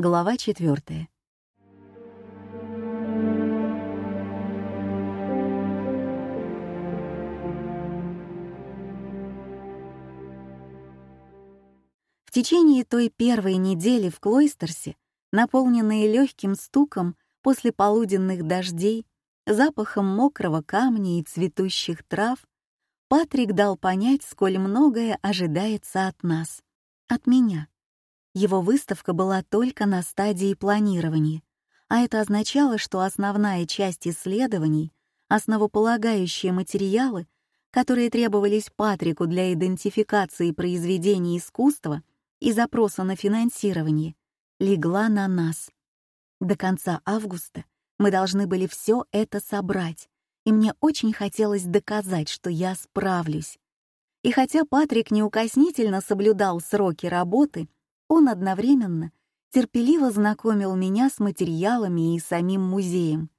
Глава четвертая. В течение той первой недели в Клойстерсе, наполненные легким стуком после полуденных дождей, запахом мокрого камня и цветущих трав, Патрик дал понять, сколь многое ожидается от нас, от меня. Его выставка была только на стадии планирования, а это означало, что основная часть исследований, основополагающие материалы, которые требовались Патрику для идентификации произведений искусства и запроса на финансирование, легла на нас. До конца августа мы должны были все это собрать, и мне очень хотелось доказать, что я справлюсь. И хотя Патрик неукоснительно соблюдал сроки работы, он одновременно терпеливо знакомил меня с материалами и самим музеем.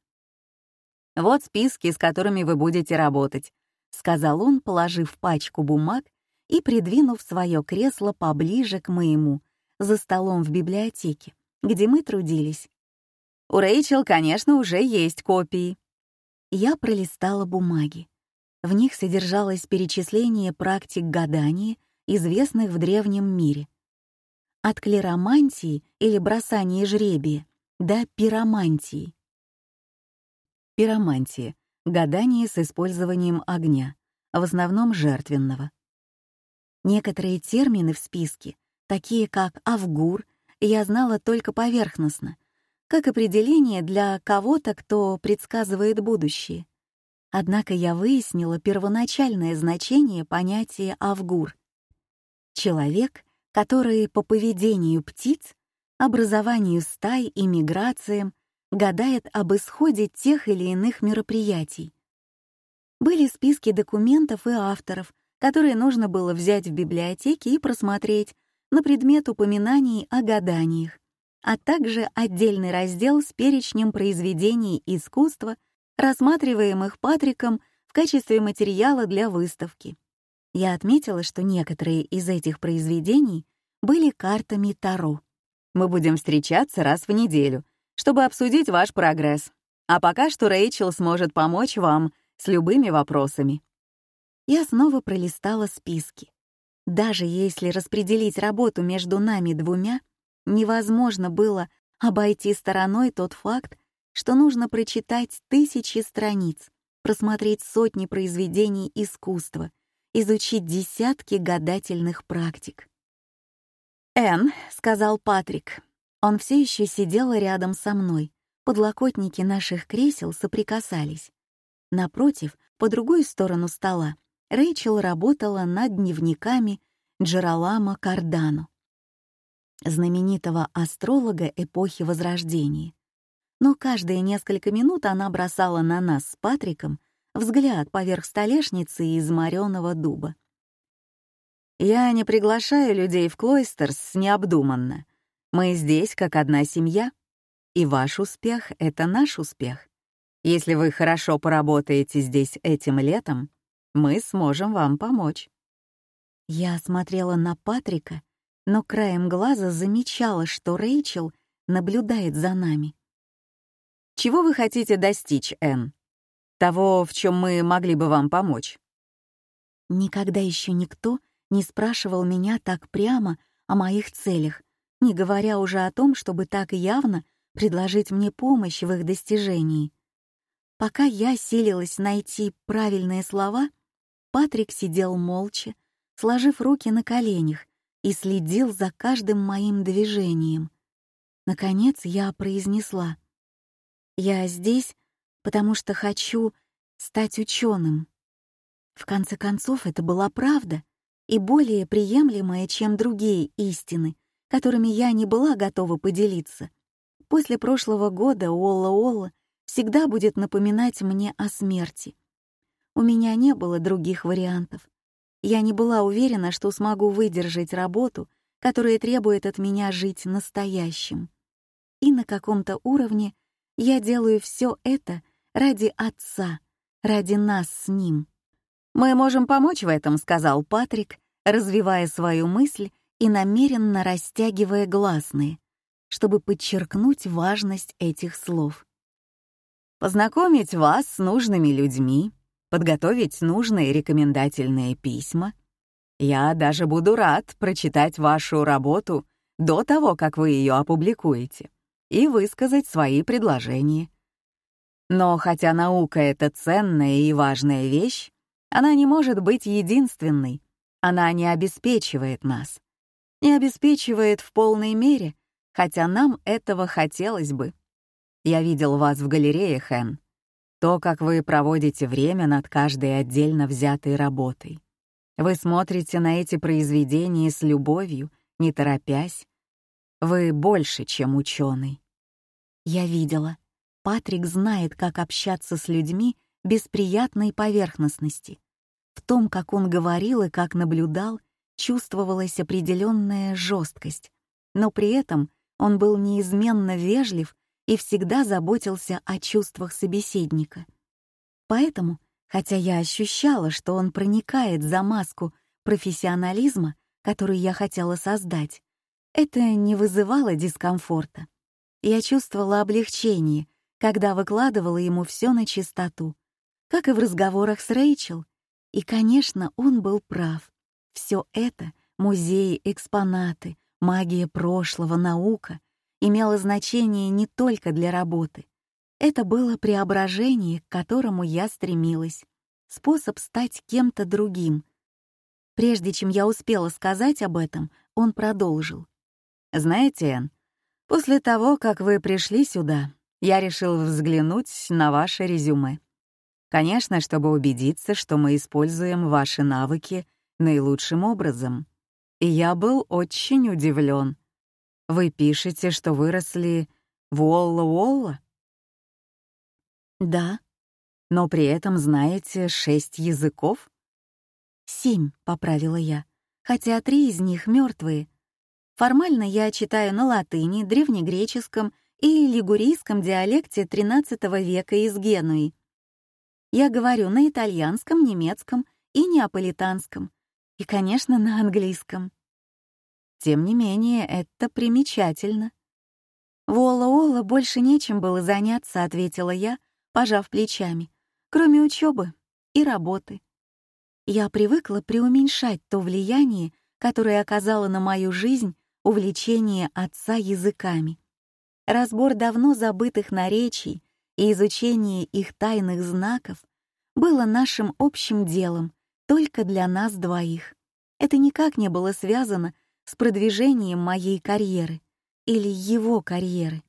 «Вот списки, с которыми вы будете работать», — сказал он, положив пачку бумаг и придвинув свое кресло поближе к моему, за столом в библиотеке, где мы трудились. «У Рэйчел, конечно, уже есть копии». Я пролистала бумаги. В них содержалось перечисление практик гадания, известных в древнем мире — от клеромантии или бросания жребия до пиромантии. Пиромантия — гадание с использованием огня, в основном жертвенного. Некоторые термины в списке, такие как «авгур», я знала только поверхностно, как определение для кого-то, кто предсказывает будущее. Однако я выяснила первоначальное значение понятия «авгур». Человек — которые по поведению птиц, образованию стай и миграциям гадает об исходе тех или иных мероприятий. Были списки документов и авторов, которые нужно было взять в библиотеке и просмотреть на предмет упоминаний о гаданиях, а также отдельный раздел с перечнем произведений искусства, рассматриваемых Патриком в качестве материала для выставки. Я отметила, что некоторые из этих произведений были картами Таро. Мы будем встречаться раз в неделю, чтобы обсудить ваш прогресс. А пока что Рэйчел сможет помочь вам с любыми вопросами. Я снова пролистала списки. Даже если распределить работу между нами двумя, невозможно было обойти стороной тот факт, что нужно прочитать тысячи страниц, просмотреть сотни произведений искусства — изучить десятки гадательных практик. «Энн», — сказал Патрик. Он все еще сидел рядом со мной. Подлокотники наших кресел соприкасались. Напротив, по другую сторону стола, Рэйчел работала над дневниками Джералама Кардану, знаменитого астролога эпохи Возрождения. Но каждые несколько минут она бросала на нас с Патриком взгляд поверх столешницы из мореного дуба. «Я не приглашаю людей в Клойстерс необдуманно. Мы здесь как одна семья, и ваш успех — это наш успех. Если вы хорошо поработаете здесь этим летом, мы сможем вам помочь». Я смотрела на Патрика, но краем глаза замечала, что Рэйчел наблюдает за нами. «Чего вы хотите достичь, Энн?» того, в чем мы могли бы вам помочь. Никогда еще никто не спрашивал меня так прямо о моих целях, не говоря уже о том, чтобы так явно предложить мне помощь в их достижении. Пока я силилась найти правильные слова, Патрик сидел молча, сложив руки на коленях и следил за каждым моим движением. Наконец я произнесла. «Я здесь, потому что хочу стать ученым. В конце концов, это была правда и более приемлемая, чем другие истины, которыми я не была готова поделиться. После прошлого года Олла-Олла всегда будет напоминать мне о смерти. У меня не было других вариантов. Я не была уверена, что смогу выдержать работу, которая требует от меня жить настоящим. И на каком-то уровне я делаю все это ради отца, ради нас с ним. «Мы можем помочь в этом», — сказал Патрик, развивая свою мысль и намеренно растягивая гласные, чтобы подчеркнуть важность этих слов. «Познакомить вас с нужными людьми, подготовить нужные рекомендательные письма. Я даже буду рад прочитать вашу работу до того, как вы ее опубликуете, и высказать свои предложения. Но хотя наука — это ценная и важная вещь, она не может быть единственной. Она не обеспечивает нас. Не обеспечивает в полной мере, хотя нам этого хотелось бы. Я видел вас в галерее, Хэн. То, как вы проводите время над каждой отдельно взятой работой. Вы смотрите на эти произведения с любовью, не торопясь. Вы больше, чем ученый. Я видела. Патрик знает, как общаться с людьми без приятной поверхностности. В том, как он говорил и как наблюдал, чувствовалась определенная жесткость, но при этом он был неизменно вежлив и всегда заботился о чувствах собеседника. Поэтому, хотя я ощущала, что он проникает за маску профессионализма, которую я хотела создать, это не вызывало дискомфорта. Я чувствовала облегчение — когда выкладывала ему все на чистоту, как и в разговорах с Рэйчел. И, конечно, он был прав. Все это — музеи, экспонаты, магия прошлого, наука — имело значение не только для работы. Это было преображение, к которому я стремилась. Способ стать кем-то другим. Прежде чем я успела сказать об этом, он продолжил. «Знаете, Энн, после того, как вы пришли сюда, я решил взглянуть на ваше резюме. Конечно, чтобы убедиться, что мы используем ваши навыки наилучшим образом. И я был очень удивлен. Вы пишете, что выросли в Уолла-Уолла? Да. Но при этом знаете шесть языков? Семь, поправила я, хотя три из них мертвые. Формально я читаю на латыни, древнегреческом — и лигурийском диалекте XIII века из Генуи. Я говорю на итальянском, немецком и неаполитанском, и, конечно, на английском. Тем не менее, это примечательно. «Вола-ола, больше нечем было заняться», — ответила я, пожав плечами, кроме учебы и работы. Я привыкла преуменьшать то влияние, которое оказало на мою жизнь увлечение отца языками разбор давно забытых наречий и изучение их тайных знаков было нашим общим делом только для нас двоих. Это никак не было связано с продвижением моей карьеры или его карьеры.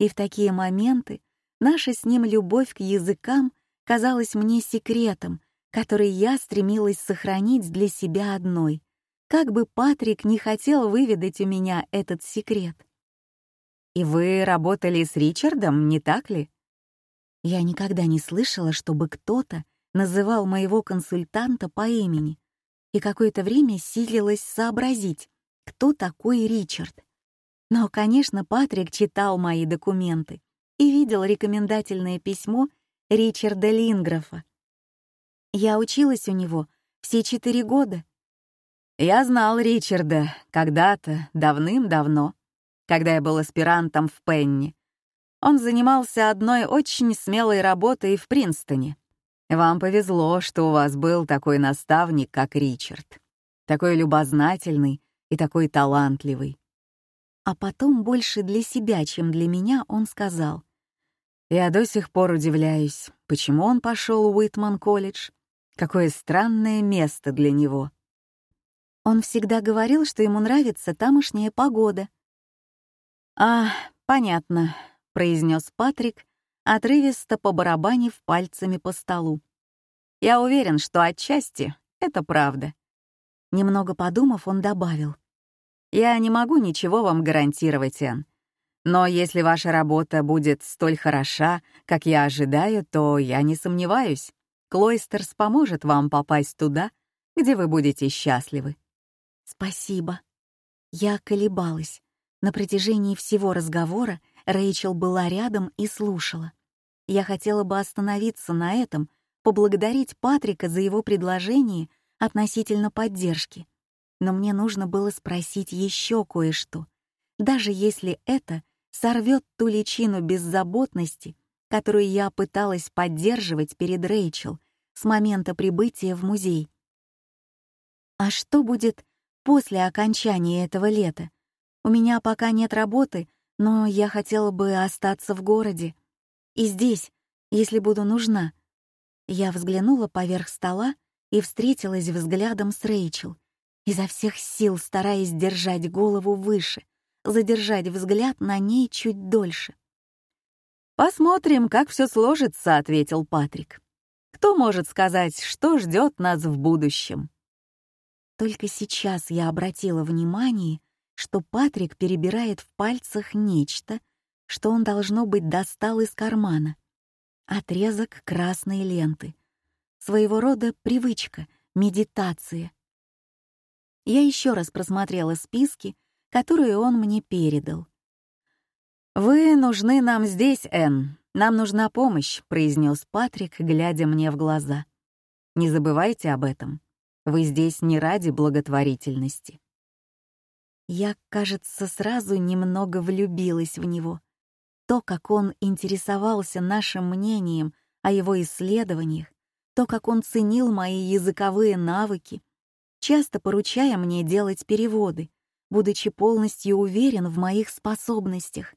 И в такие моменты наша с ним любовь к языкам казалась мне секретом, который я стремилась сохранить для себя одной, как бы Патрик не хотел выведать у меня этот секрет. И вы работали с Ричардом, не так ли? Я никогда не слышала, чтобы кто-то называл моего консультанта по имени и какое-то время силилась сообразить, кто такой Ричард. Но, конечно, Патрик читал мои документы и видел рекомендательное письмо Ричарда Линграфа. Я училась у него все четыре года. Я знал Ричарда когда-то, давным-давно когда я был аспирантом в Пенни. Он занимался одной очень смелой работой в Принстоне. Вам повезло, что у вас был такой наставник, как Ричард. Такой любознательный и такой талантливый. А потом больше для себя, чем для меня, он сказал. Я до сих пор удивляюсь, почему он пошел в Уитман-колледж. Какое странное место для него. Он всегда говорил, что ему нравится тамошняя погода — «А, понятно», — произнес Патрик, отрывисто побарабанив пальцами по столу. «Я уверен, что отчасти это правда». Немного подумав, он добавил. «Я не могу ничего вам гарантировать, Энн. Но если ваша работа будет столь хороша, как я ожидаю, то я не сомневаюсь, Клойстерс поможет вам попасть туда, где вы будете счастливы». «Спасибо». Я колебалась. На протяжении всего разговора Рэйчел была рядом и слушала. Я хотела бы остановиться на этом, поблагодарить Патрика за его предложение относительно поддержки. Но мне нужно было спросить еще кое-что, даже если это сорвет ту личину беззаботности, которую я пыталась поддерживать перед Рэйчел с момента прибытия в музей. А что будет после окончания этого лета? У меня пока нет работы, но я хотела бы остаться в городе. И здесь, если буду нужна. Я взглянула поверх стола и встретилась взглядом с Рэйчел, изо всех сил стараясь держать голову выше, задержать взгляд на ней чуть дольше. «Посмотрим, как все сложится», — ответил Патрик. «Кто может сказать, что ждет нас в будущем?» Только сейчас я обратила внимание, — что Патрик перебирает в пальцах нечто, что он, должно быть, достал из кармана. Отрезок красной ленты. Своего рода привычка, медитация. Я еще раз просмотрела списки, которые он мне передал. «Вы нужны нам здесь, Энн. Нам нужна помощь», — произнес Патрик, глядя мне в глаза. «Не забывайте об этом. Вы здесь не ради благотворительности». Я, кажется, сразу немного влюбилась в него. То, как он интересовался нашим мнением о его исследованиях, то, как он ценил мои языковые навыки, часто поручая мне делать переводы, будучи полностью уверен в моих способностях.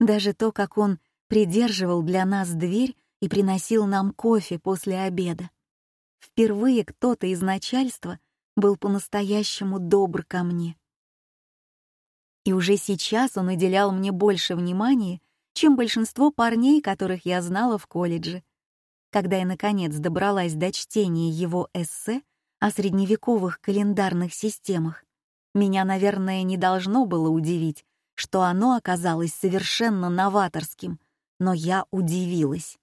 Даже то, как он придерживал для нас дверь и приносил нам кофе после обеда. Впервые кто-то из начальства был по-настоящему добр ко мне. И уже сейчас он уделял мне больше внимания, чем большинство парней, которых я знала в колледже. Когда я, наконец, добралась до чтения его эссе о средневековых календарных системах, меня, наверное, не должно было удивить, что оно оказалось совершенно новаторским, но я удивилась.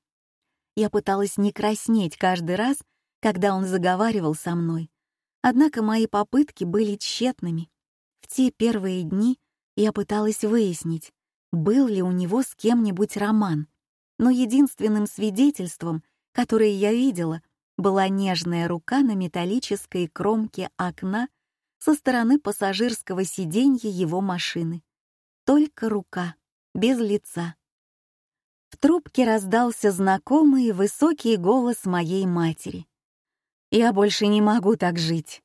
Я пыталась не краснеть каждый раз, когда он заговаривал со мной. Однако мои попытки были тщетными. В те первые дни я пыталась выяснить, был ли у него с кем-нибудь роман, но единственным свидетельством, которое я видела, была нежная рука на металлической кромке окна со стороны пассажирского сиденья его машины. Только рука, без лица. В трубке раздался знакомый высокий голос моей матери. «Я больше не могу так жить».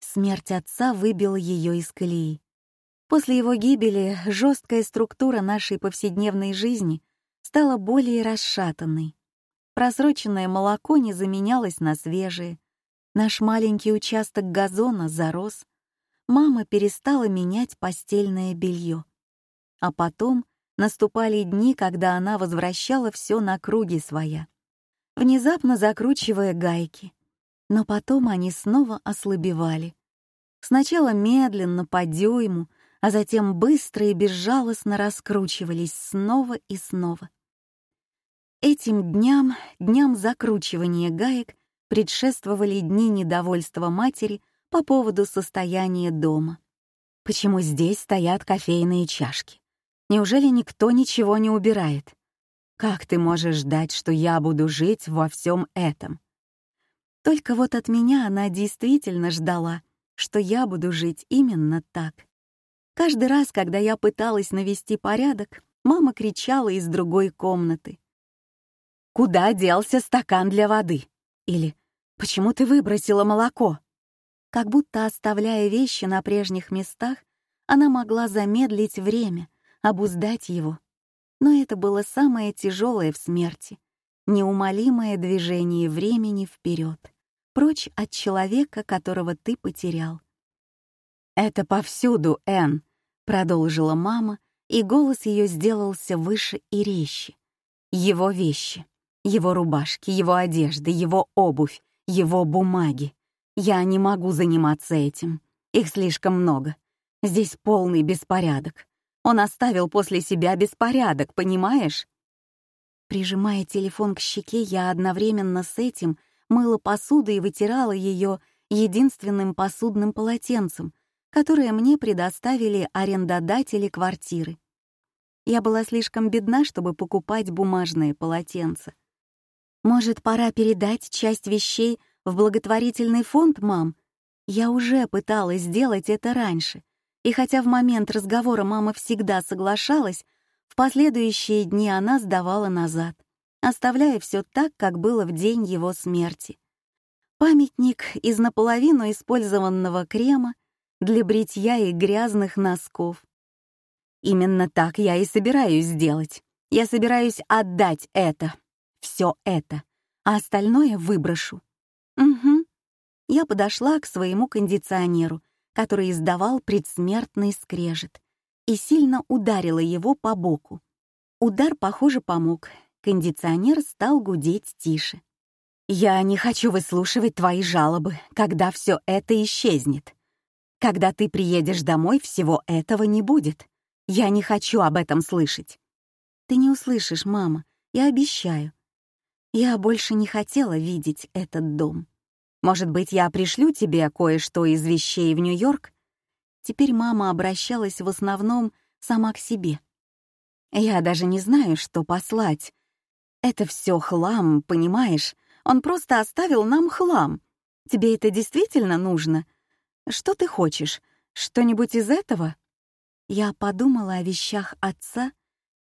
Смерть отца выбила ее из колеи. После его гибели жесткая структура нашей повседневной жизни стала более расшатанной. Просроченное молоко не заменялось на свежее. Наш маленький участок газона зарос. Мама перестала менять постельное белье. А потом наступали дни, когда она возвращала все на круги своя, внезапно закручивая гайки. Но потом они снова ослабевали. Сначала медленно, по дюйму — а затем быстро и безжалостно раскручивались снова и снова. Этим дням, дням закручивания гаек, предшествовали дни недовольства матери по поводу состояния дома. Почему здесь стоят кофейные чашки? Неужели никто ничего не убирает? Как ты можешь ждать, что я буду жить во всем этом? Только вот от меня она действительно ждала, что я буду жить именно так — Каждый раз, когда я пыталась навести порядок, мама кричала из другой комнаты. «Куда делся стакан для воды?» Или «Почему ты выбросила молоко?» Как будто оставляя вещи на прежних местах, она могла замедлить время, обуздать его. Но это было самое тяжелое в смерти — неумолимое движение времени вперед, прочь от человека, которого ты потерял — «Это повсюду, Энн», — продолжила мама, и голос ее сделался выше и резче. «Его вещи, его рубашки, его одежды, его обувь, его бумаги. Я не могу заниматься этим. Их слишком много. Здесь полный беспорядок. Он оставил после себя беспорядок, понимаешь?» Прижимая телефон к щеке, я одновременно с этим мыла посуду и вытирала ее единственным посудным полотенцем — которые мне предоставили арендодатели квартиры. Я была слишком бедна, чтобы покупать бумажные полотенца. «Может, пора передать часть вещей в благотворительный фонд, мам?» Я уже пыталась сделать это раньше, и хотя в момент разговора мама всегда соглашалась, в последующие дни она сдавала назад, оставляя все так, как было в день его смерти. Памятник из наполовину использованного крема для бритья и грязных носков. Именно так я и собираюсь сделать. Я собираюсь отдать это, все это, а остальное выброшу. Угу. Я подошла к своему кондиционеру, который издавал предсмертный скрежет, и сильно ударила его по боку. Удар, похоже, помог. Кондиционер стал гудеть тише. «Я не хочу выслушивать твои жалобы, когда все это исчезнет. Когда ты приедешь домой, всего этого не будет. Я не хочу об этом слышать. Ты не услышишь, мама, я обещаю. Я больше не хотела видеть этот дом. Может быть, я пришлю тебе кое-что из вещей в Нью-Йорк? Теперь мама обращалась в основном сама к себе. Я даже не знаю, что послать. Это все хлам, понимаешь? Он просто оставил нам хлам. Тебе это действительно нужно? — что ты хочешь? Что-нибудь из этого? Я подумала о вещах отца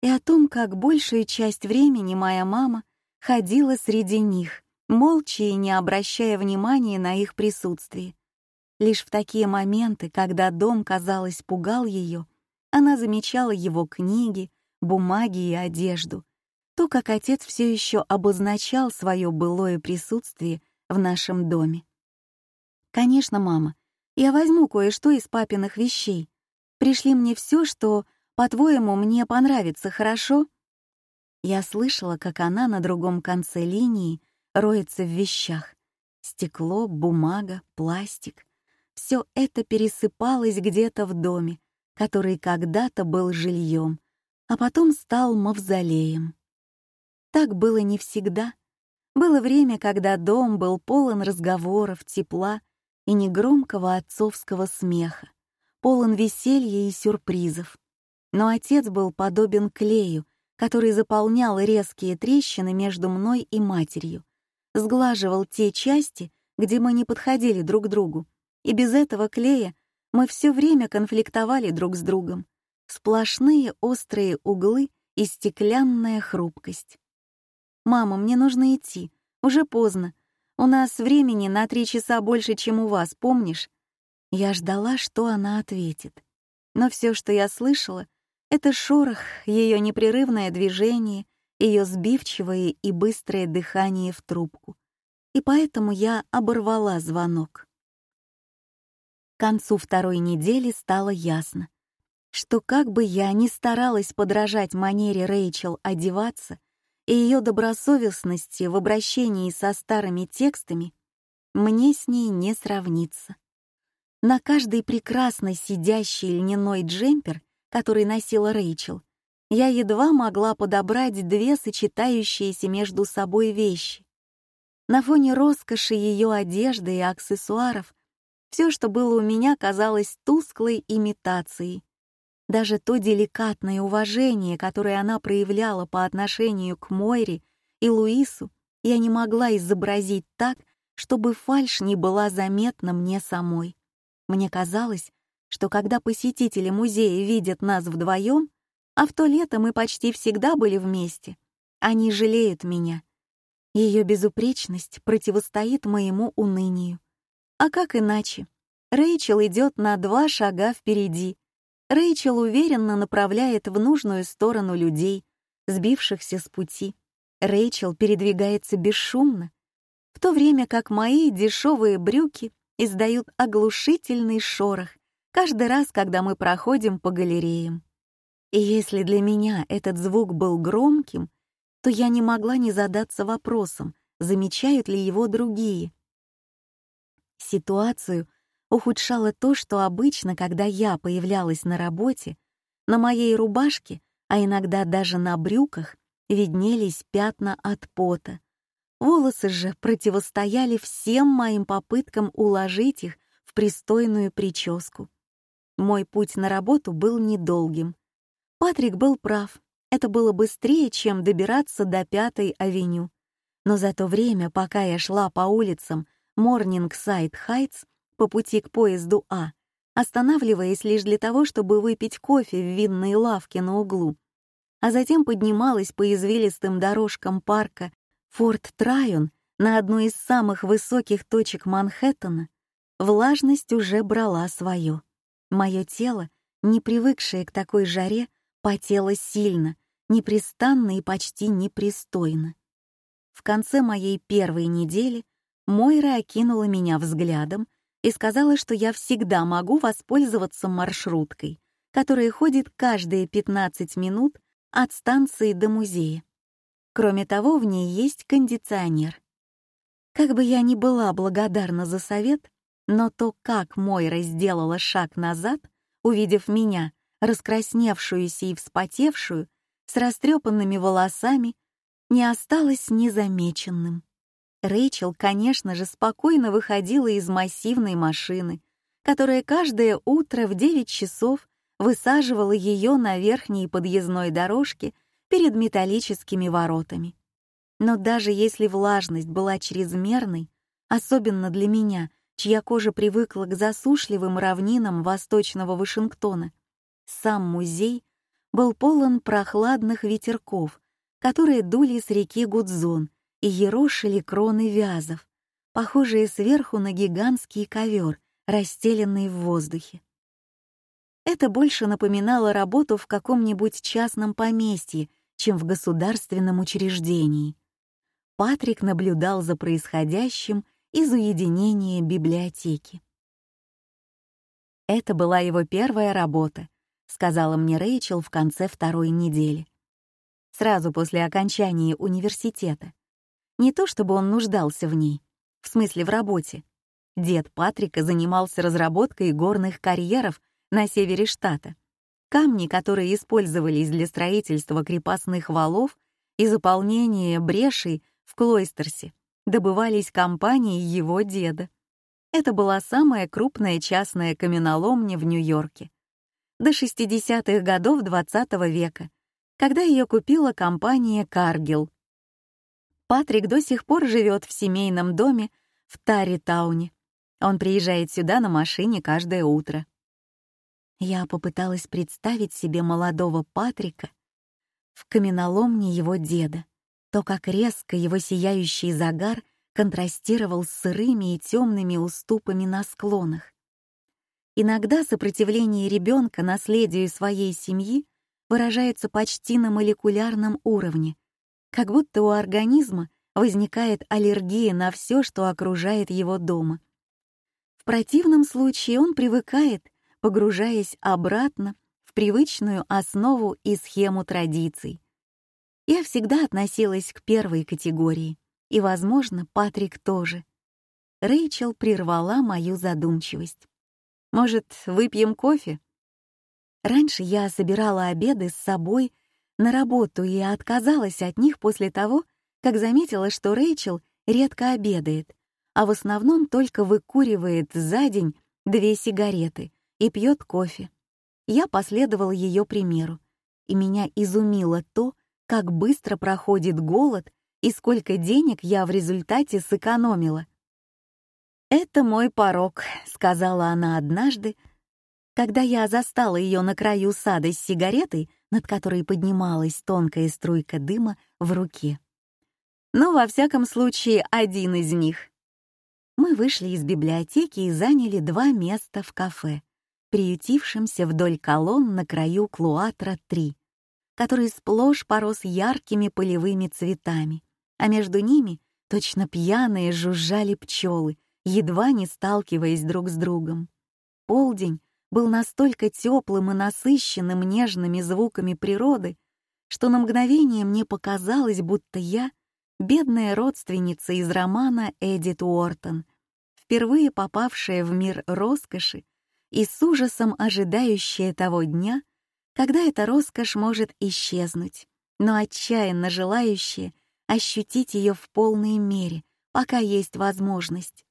и о том, как большую часть времени моя мама ходила среди них, молча и не обращая внимания на их присутствие. Лишь в такие моменты, когда дом, казалось, пугал ее, она замечала его книги, бумаги и одежду, то, как отец все еще обозначал свое былое присутствие в нашем доме. Конечно, мама, я возьму кое-что из папиных вещей. Пришли мне все, что, по-твоему, мне понравится, хорошо?» Я слышала, как она на другом конце линии роется в вещах. Стекло, бумага, пластик. Все это пересыпалось где-то в доме, который когда-то был жильем, а потом стал мавзолеем. Так было не всегда. Было время, когда дом был полон разговоров, тепла и негромкого отцовского смеха, полон веселья и сюрпризов. Но отец был подобен клею, который заполнял резкие трещины между мной и матерью, сглаживал те части, где мы не подходили друг другу, и без этого клея мы все время конфликтовали друг с другом. Сплошные острые углы и стеклянная хрупкость. «Мама, мне нужно идти. Уже поздно. У нас времени на три часа больше, чем у вас, помнишь?» Я ждала, что она ответит. Но все, что я слышала, — это шорох, ее непрерывное движение, ее сбивчивое и быстрое дыхание в трубку. И поэтому я оборвала звонок. К концу второй недели стало ясно, что как бы я ни старалась подражать манере Рэйчел одеваться, и ее добросовестности в обращении со старыми текстами мне с ней не сравнится. На каждый прекрасно сидящий льняной джемпер, который носила Рэйчел, я едва могла подобрать две сочетающиеся между собой вещи. На фоне роскоши ее одежды и аксессуаров все, что было у меня, казалось тусклой имитацией. Даже то деликатное уважение, которое она проявляла по отношению к Мойре и Луису, я не могла изобразить так, чтобы фальшь не была заметна мне самой. Мне казалось, что когда посетители музея видят нас вдвоем, а в то лето мы почти всегда были вместе, они жалеют меня. Ее безупречность противостоит моему унынию. А как иначе? Рэйчел идет на два шага впереди, Рэйчел уверенно направляет в нужную сторону людей, сбившихся с пути. Рэйчел передвигается бесшумно, в то время как мои дешевые брюки издают оглушительный шорох каждый раз, когда мы проходим по галереям. И если для меня этот звук был громким, то я не могла не задаться вопросом, замечают ли его другие. Ситуацию ухудшало то, что обычно, когда я появлялась на работе, на моей рубашке, а иногда даже на брюках, виднелись пятна от пота. Волосы же противостояли всем моим попыткам уложить их в пристойную прическу. Мой путь на работу был недолгим. Патрик был прав. Это было быстрее, чем добираться до Пятой авеню. Но за то время, пока я шла по улицам Морнингсайд-Хайтс, по пути к поезду А, останавливаясь лишь для того, чтобы выпить кофе в винной лавке на углу, а затем поднималась по извилистым дорожкам парка Форт Трайон на одну из самых высоких точек Манхэттена, влажность уже брала свое. Мое тело, не привыкшее к такой жаре, потело сильно, непрестанно и почти непристойно. В конце моей первой недели Мойра окинула меня взглядом и сказала, что я всегда могу воспользоваться маршруткой, которая ходит каждые 15 минут от станции до музея. Кроме того, в ней есть кондиционер. Как бы я ни была благодарна за совет, но то, как Мойра сделала шаг назад, увидев меня, раскрасневшуюся и вспотевшую, с растрепанными волосами, не осталось незамеченным. Рэйчел, конечно же, спокойно выходила из массивной машины, которая каждое утро в 9 часов высаживала ее на верхней подъездной дорожке перед металлическими воротами. Но даже если влажность была чрезмерной, особенно для меня, чья кожа привыкла к засушливым равнинам восточного Вашингтона, сам музей был полон прохладных ветерков, которые дули с реки Гудзон — и ерошили кроны вязов, похожие сверху на гигантский ковер, расстеленный в воздухе. Это больше напоминало работу в каком-нибудь частном поместье, чем в государственном учреждении. Патрик наблюдал за происходящим из уединения библиотеки. «Это была его первая работа», — сказала мне Рэйчел в конце второй недели. Сразу после окончания университета — не то чтобы он нуждался в ней, в смысле в работе. Дед Патрика занимался разработкой горных карьеров на севере штата. Камни, которые использовались для строительства крепостных валов и заполнения брешей в Клойстерсе, добывались компанией его деда. Это была самая крупная частная каменоломня в Нью-Йорке. До 60-х годов XX -го века, когда ее купила компания «Каргилл», Патрик до сих пор живет в семейном доме в Таритауне. Он приезжает сюда на машине каждое утро. Я попыталась представить себе молодого Патрика в каменоломне его деда, то, как резко его сияющий загар контрастировал с сырыми и темными уступами на склонах. Иногда сопротивление ребенка наследию своей семьи выражается почти на молекулярном уровне — как будто у организма возникает аллергия на все, что окружает его дома. В противном случае он привыкает, погружаясь обратно в привычную основу и схему традиций. Я всегда относилась к первой категории, и, возможно, Патрик тоже. Рэйчел прервала мою задумчивость. «Может, выпьем кофе?» Раньше я собирала обеды с собой — на работу и отказалась от них после того, как заметила, что Рэйчел редко обедает, а в основном только выкуривает за день две сигареты и пьет кофе. Я последовала ее примеру, и меня изумило то, как быстро проходит голод и сколько денег я в результате сэкономила. «Это мой порог», — сказала она однажды, Когда я застала ее на краю сада с сигаретой, над которой поднималась тонкая струйка дыма в руке. Ну, во всяком случае, один из них. Мы вышли из библиотеки и заняли два места в кафе, приютившемся вдоль колонн на краю Клуатра-3, который сплошь порос яркими полевыми цветами, а между ними точно пьяные жужжали пчелы, едва не сталкиваясь друг с другом. Полдень был настолько теплым и насыщенным нежными звуками природы, что на мгновение мне показалось, будто я — бедная родственница из романа Эдит Уортон, впервые попавшая в мир роскоши и с ужасом ожидающая того дня, когда эта роскошь может исчезнуть, но отчаянно желающая ощутить ее в полной мере, пока есть возможность.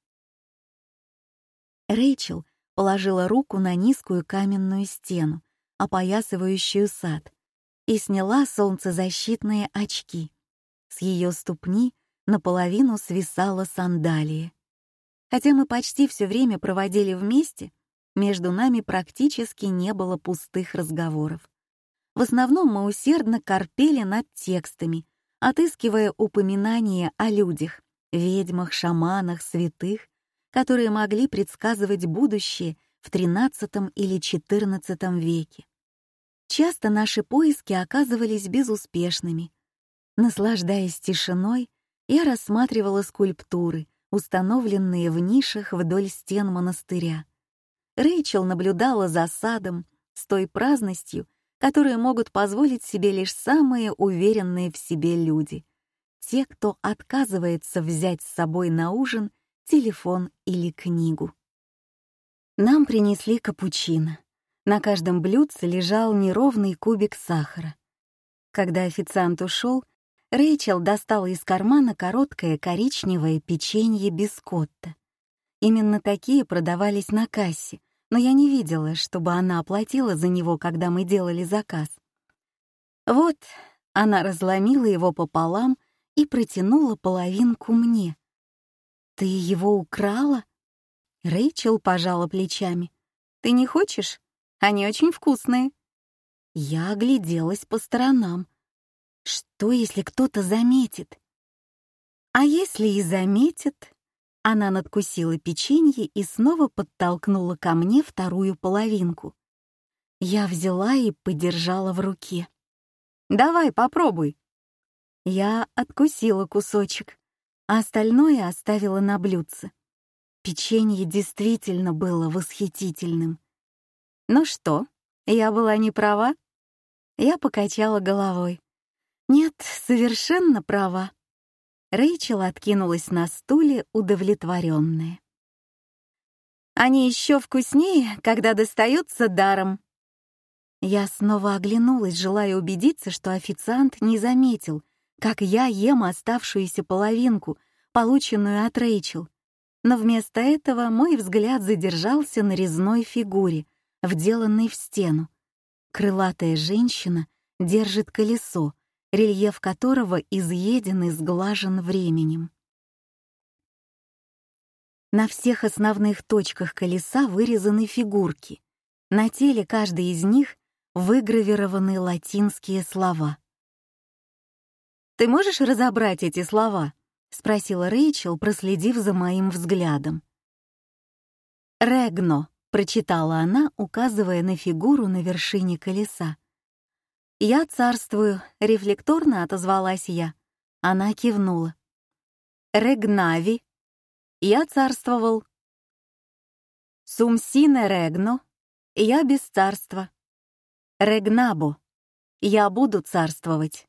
Рэйчел — положила руку на низкую каменную стену, опоясывающую сад, и сняла солнцезащитные очки. С ее ступни наполовину свисала сандалии. Хотя мы почти все время проводили вместе, между нами практически не было пустых разговоров. В основном мы усердно корпели над текстами, отыскивая упоминания о людях, ведьмах, шаманах, святых которые могли предсказывать будущее в XIII или XIV веке. Часто наши поиски оказывались безуспешными. Наслаждаясь тишиной, я рассматривала скульптуры, установленные в нишах вдоль стен монастыря. Рэйчел наблюдала за садом с той праздностью, которую могут позволить себе лишь самые уверенные в себе люди — те, кто отказывается взять с собой на ужин телефон или книгу. Нам принесли капучино. На каждом блюдце лежал неровный кубик сахара. Когда официант ушел, Рэйчел достала из кармана короткое коричневое печенье бискотта. Именно такие продавались на кассе, но я не видела, чтобы она оплатила за него, когда мы делали заказ. Вот, она разломила его пополам и протянула половинку мне — «Ты его украла?» Рэйчел пожала плечами. «Ты не хочешь? Они очень вкусные». Я огляделась по сторонам. Что, если кто-то заметит? А если и заметит? Она надкусила печенье и снова подтолкнула ко мне вторую половинку. Я взяла и подержала в руке. «Давай, попробуй». Я откусила кусочек. а остальное оставила на блюдце. Печенье действительно было восхитительным. Ну что, я была не права? Я покачала головой. Нет, совершенно права. Рэйчел откинулась на стуле, удовлетворенная. Они еще вкуснее, когда достаются даром. Я снова оглянулась, желая убедиться, что официант не заметил, как я ем оставшуюся половинку, полученную от Рэйчел. Но вместо этого мой взгляд задержался на резной фигуре, вделанной в стену. Крылатая женщина держит колесо, рельеф которого изъеден и сглажен временем. На всех основных точках колеса вырезаны фигурки. На теле каждой из них выгравированы латинские слова — «Ты можешь разобрать эти слова?» — спросила Рэйчел, проследив за моим взглядом. «Регно», — прочитала она, указывая на фигуру на вершине колеса. «Я царствую», — рефлекторно отозвалась я. Она кивнула. «Регнави». «Я царствовал». «Сумсине регно». «Я без царства». «Регнабо». «Я буду царствовать».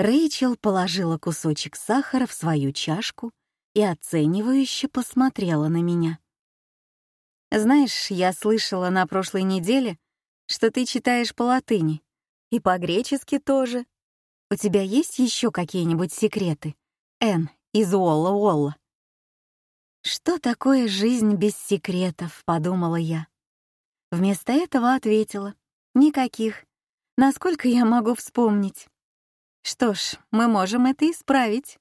Рэйчел положила кусочек сахара в свою чашку и оценивающе посмотрела на меня. «Знаешь, я слышала на прошлой неделе, что ты читаешь по-латыни и по-гречески тоже. У тебя есть еще какие-нибудь секреты, Энн из Уолла-Уолла?» «Что такое жизнь без секретов?» — подумала я. Вместо этого ответила. «Никаких. Насколько я могу вспомнить?» «Что ж, мы можем это исправить».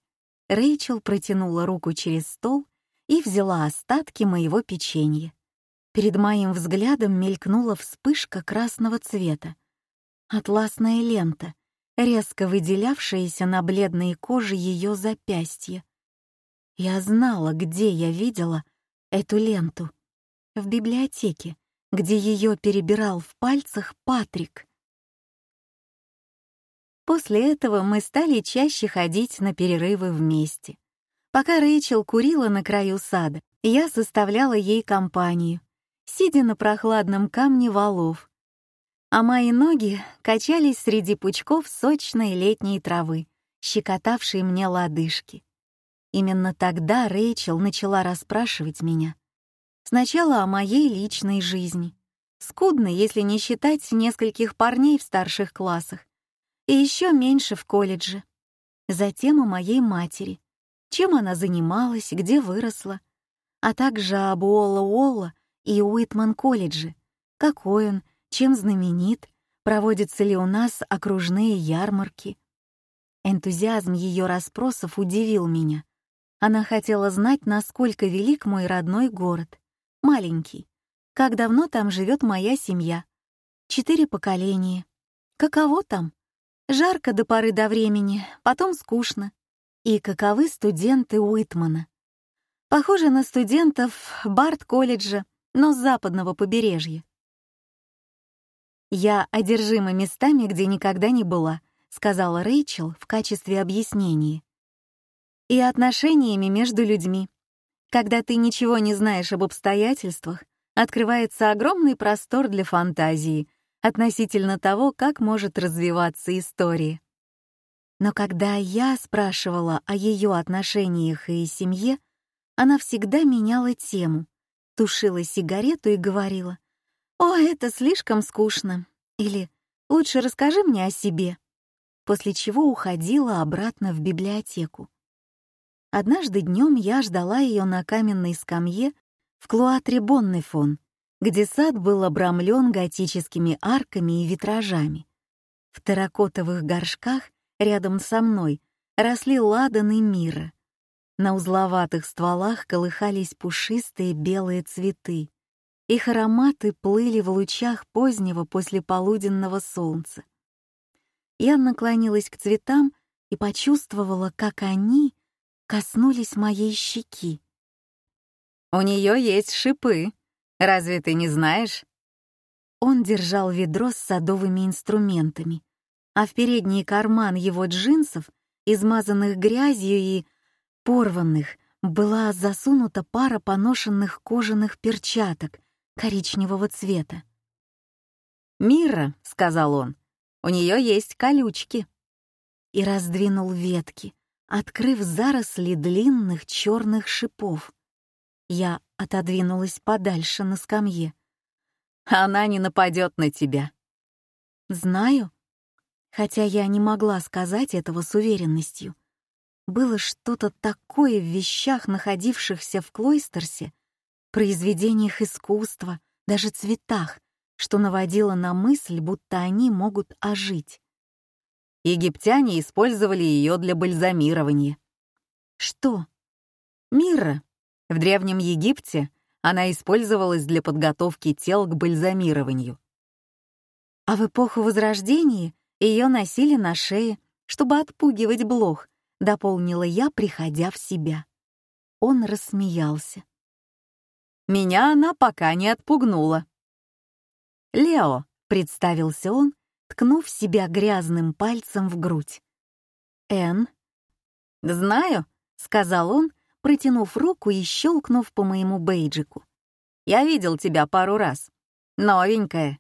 Рэйчел протянула руку через стол и взяла остатки моего печенья. Перед моим взглядом мелькнула вспышка красного цвета. Атласная лента, резко выделявшаяся на бледной коже ее запястья. Я знала, где я видела эту ленту. В библиотеке, где ее перебирал в пальцах Патрик. После этого мы стали чаще ходить на перерывы вместе. Пока Рэйчел курила на краю сада, я составляла ей компанию, сидя на прохладном камне валов. А мои ноги качались среди пучков сочной летней травы, щекотавшей мне лодыжки. Именно тогда Рэйчел начала расспрашивать меня. Сначала о моей личной жизни. Скудно, если не считать нескольких парней в старших классах, и еще меньше в колледже. Затем о моей матери, чем она занималась, где выросла, а также об Уолла Уолла и Уитман колледже, какой он, чем знаменит, проводятся ли у нас окружные ярмарки. Энтузиазм ее расспросов удивил меня. Она хотела знать, насколько велик мой родной город, маленький, как давно там живет моя семья, четыре поколения, каково там, Жарко до поры до времени, потом скучно. И каковы студенты Уитмана? Похоже на студентов Барт-колледжа, но с западного побережья. «Я одержима местами, где никогда не была», — сказала Рэйчел в качестве объяснения. «И отношениями между людьми. Когда ты ничего не знаешь об обстоятельствах, открывается огромный простор для фантазии относительно того, как может развиваться история. Но когда я спрашивала о ее отношениях и семье, она всегда меняла тему, тушила сигарету и говорила, «О, это слишком скучно!» или «Лучше расскажи мне о себе», после чего уходила обратно в библиотеку. Однажды днем я ждала ее на каменной скамье в клуатре Боннефон, где сад был обрамлен готическими арками и витражами. В терракотовых горшках рядом со мной росли ладан и мира. На узловатых стволах колыхались пушистые белые цветы. Их ароматы плыли в лучах позднего послеполуденного солнца. Я наклонилась к цветам и почувствовала, как они коснулись моей щеки. «У нее есть шипы», Разве ты не знаешь? Он держал ведро с садовыми инструментами, а в передний карман его джинсов, измазанных грязью и порванных, была засунута пара поношенных кожаных перчаток коричневого цвета. «Мира», — сказал он, — «у нее есть колючки». И раздвинул ветки, открыв заросли длинных черных шипов. Я отодвинулась подальше на скамье. «Она не нападет на тебя». «Знаю». Хотя я не могла сказать этого с уверенностью. Было что-то такое в вещах, находившихся в Клойстерсе, произведениях искусства, даже цветах, что наводило на мысль, будто они могут ожить. Египтяне использовали ее для бальзамирования. Что? Мира в Древнем Египте она использовалась для подготовки тел к бальзамированию. А в эпоху Возрождения ее носили на шее, чтобы отпугивать блох, дополнила я, приходя в себя. Он рассмеялся. Меня она пока не отпугнула. «Лео», — представился он, ткнув себя грязным пальцем в грудь. «Энн?» «Знаю», — сказал он, протянув руку и щелкнув по моему бейджику. «Я видел тебя пару раз. Новенькая».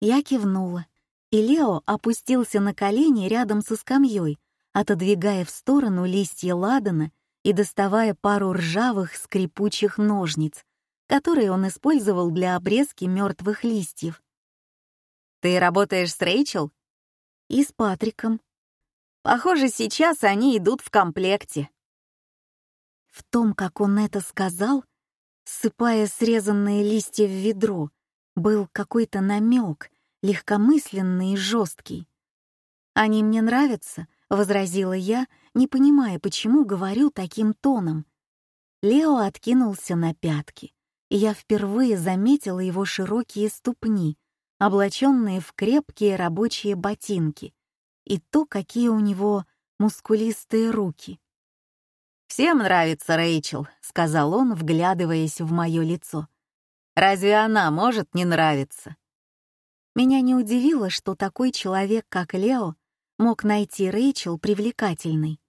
Я кивнула, и Лео опустился на колени рядом со скамьей, отодвигая в сторону листья ладана и доставая пару ржавых скрипучих ножниц, которые он использовал для обрезки мертвых листьев. «Ты работаешь с Рэйчел?» «И с Патриком». «Похоже, сейчас они идут в комплекте», в том, как он это сказал, сыпая срезанные листья в ведро, был какой-то намек, легкомысленный и жесткий. «Они мне нравятся», — возразила я, не понимая, почему говорю таким тоном. Лео откинулся на пятки, и я впервые заметила его широкие ступни, облаченные в крепкие рабочие ботинки, и то, какие у него мускулистые руки. «Всем нравится Рэйчел», — сказал он, вглядываясь в моё лицо. «Разве она может не нравиться?» Меня не удивило, что такой человек, как Лео, мог найти Рэйчел привлекательной.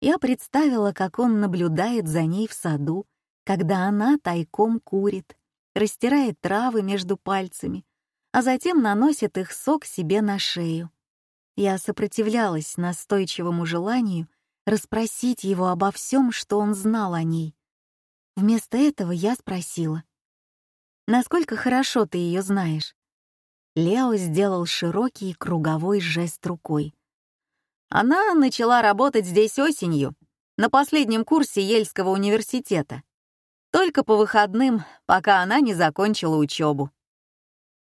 Я представила, как он наблюдает за ней в саду, когда она тайком курит, растирает травы между пальцами, а затем наносит их сок себе на шею. Я сопротивлялась настойчивому желанию — расспросить его обо всем, что он знал о ней. Вместо этого я спросила. «Насколько хорошо ты ее знаешь?» Лео сделал широкий круговой жест рукой. «Она начала работать здесь осенью, на последнем курсе Ельского университета. Только по выходным, пока она не закончила учебу».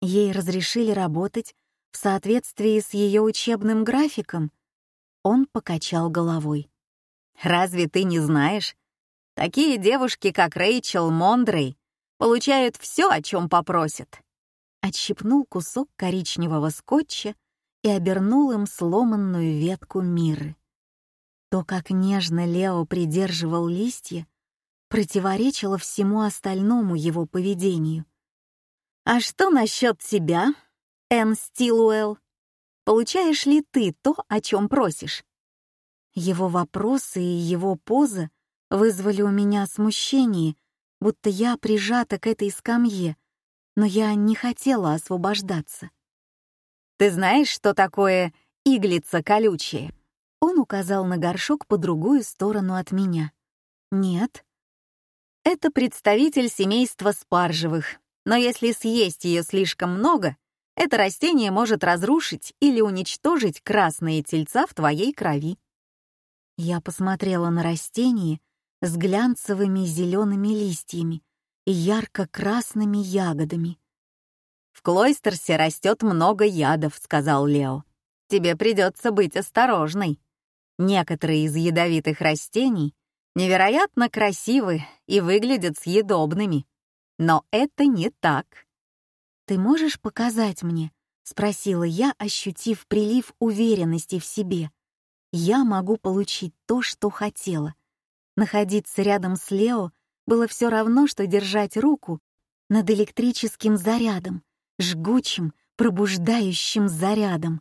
Ей разрешили работать в соответствии с ее учебным графиком он покачал головой. «Разве ты не знаешь? Такие девушки, как Рэйчел Мондрей, получают все, о чем попросят». Отщипнул кусок коричневого скотча и обернул им сломанную ветку миры. То, как нежно Лео придерживал листья, противоречило всему остальному его поведению. «А что насчет тебя, Энн Стилуэлл?» Получаешь ли ты то, о чем просишь? Его вопросы и его поза вызвали у меня смущение, будто я прижата к этой скамье, но я не хотела освобождаться. «Ты знаешь, что такое иглица колючая?» Он указал на горшок по другую сторону от меня. «Нет». «Это представитель семейства спаржевых, но если съесть ее слишком много, это растение может разрушить или уничтожить красные тельца в твоей крови. Я посмотрела на растение с глянцевыми зелеными листьями и ярко-красными ягодами. «В Клойстерсе растет много ядов», — сказал Лео. «Тебе придется быть осторожной. Некоторые из ядовитых растений невероятно красивы и выглядят съедобными. Но это не так. «Ты можешь показать мне?» — спросила я, ощутив прилив уверенности в себе. «Я могу получить то, что хотела». Находиться рядом с Лео было все равно, что держать руку над электрическим зарядом, жгучим, пробуждающим зарядом,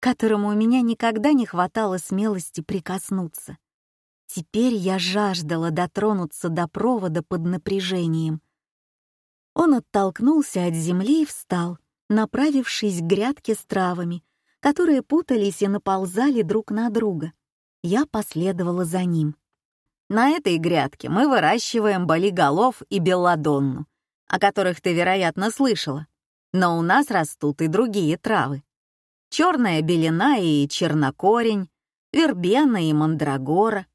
которому у меня никогда не хватало смелости прикоснуться. Теперь я жаждала дотронуться до провода под напряжением — он оттолкнулся от земли и встал, направившись к грядке с травами, которые путались и наползали друг на друга. Я последовала за ним. На этой грядке мы выращиваем болиголов и белладонну, о которых ты, вероятно, слышала. Но у нас растут и другие травы. Черная белина и чернокорень, вербена и мандрагора.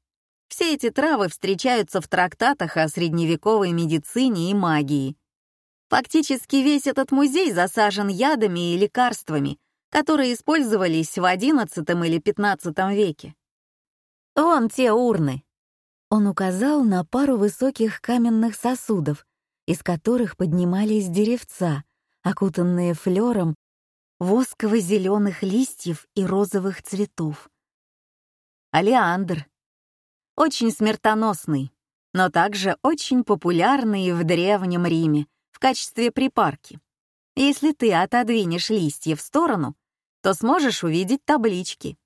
Все эти травы встречаются в трактатах о средневековой медицине и магии — Фактически весь этот музей засажен ядами и лекарствами, которые использовались в XI или XV веке. «Вон те урны!» Он указал на пару высоких каменных сосудов, из которых поднимались деревца, окутанные флером восково-зеленых листьев и розовых цветов. Алиандр. Очень смертоносный, но также очень популярный в Древнем Риме, в качестве припарки. Если ты отодвинешь листья в сторону, то сможешь увидеть таблички.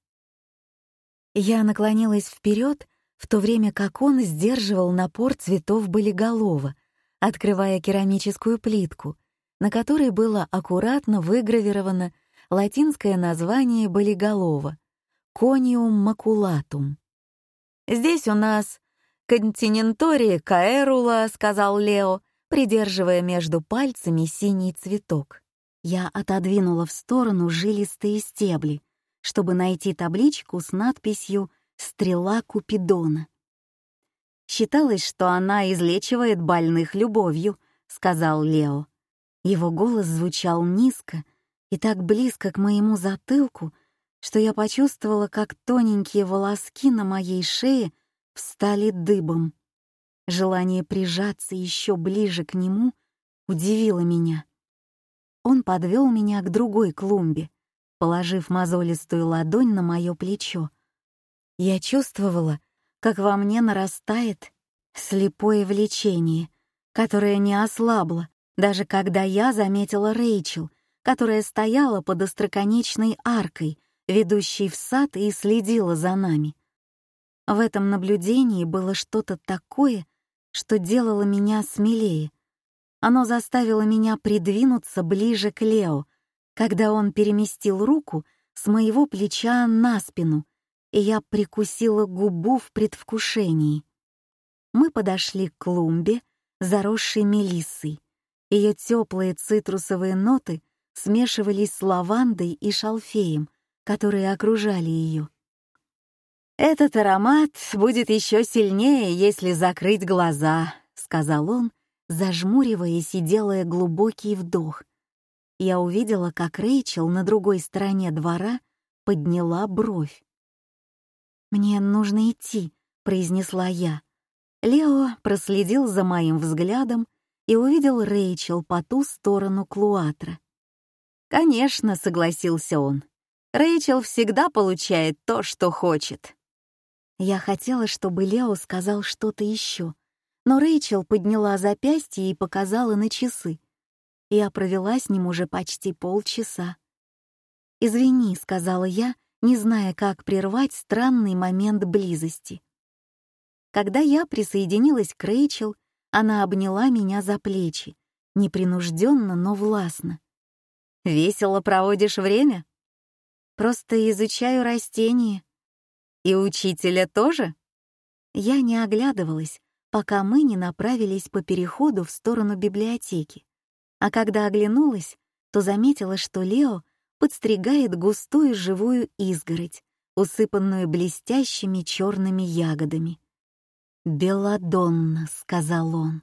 Я наклонилась вперед, в то время как он сдерживал напор цветов болиголова, открывая керамическую плитку, на которой было аккуратно выгравировано латинское название болиголова — «Кониум макулатум». «Здесь у нас континентория каэрула», — сказал Лео, придерживая между пальцами синий цветок. Я отодвинула в сторону жилистые стебли, чтобы найти табличку с надписью «Стрела Купидона». «Считалось, что она излечивает больных любовью», — сказал Лео. Его голос звучал низко и так близко к моему затылку, что я почувствовала, как тоненькие волоски на моей шее встали дыбом. Желание прижаться еще ближе к нему удивило меня. Он подвел меня к другой клумбе, положив мозолистую ладонь на мое плечо. Я чувствовала, как во мне нарастает слепое влечение, которое не ослабло, даже когда я заметила Рэйчел, которая стояла под остроконечной аркой, ведущей в сад и следила за нами. В этом наблюдении было что-то такое, что делало меня смелее. Оно заставило меня придвинуться ближе к Лео, когда он переместил руку с моего плеча на спину, и я прикусила губу в предвкушении. Мы подошли к клумбе, заросшей мелиссой. Ее теплые цитрусовые ноты смешивались с лавандой и шалфеем, которые окружали ее. «Этот аромат будет еще сильнее, если закрыть глаза», — сказал он, зажмуриваясь и делая глубокий вдох. Я увидела, как Рэйчел на другой стороне двора подняла бровь. «Мне нужно идти», — произнесла я. Лео проследил за моим взглядом и увидел Рэйчел по ту сторону Клуатра. «Конечно», — согласился он. «Рэйчел всегда получает то, что хочет». Я хотела, чтобы Лео сказал что-то еще, но Рэйчел подняла запястье и показала на часы. Я провела с ним уже почти полчаса. «Извини», — сказала я, не зная, как прервать странный момент близости. Когда я присоединилась к Рэйчел, она обняла меня за плечи, непринужденно, но властно. «Весело проводишь время?» «Просто изучаю растения», «И учителя тоже?» Я не оглядывалась, пока мы не направились по переходу в сторону библиотеки. А когда оглянулась, то заметила, что Лео подстригает густую живую изгородь, усыпанную блестящими черными ягодами. «Беладонна», — сказал он.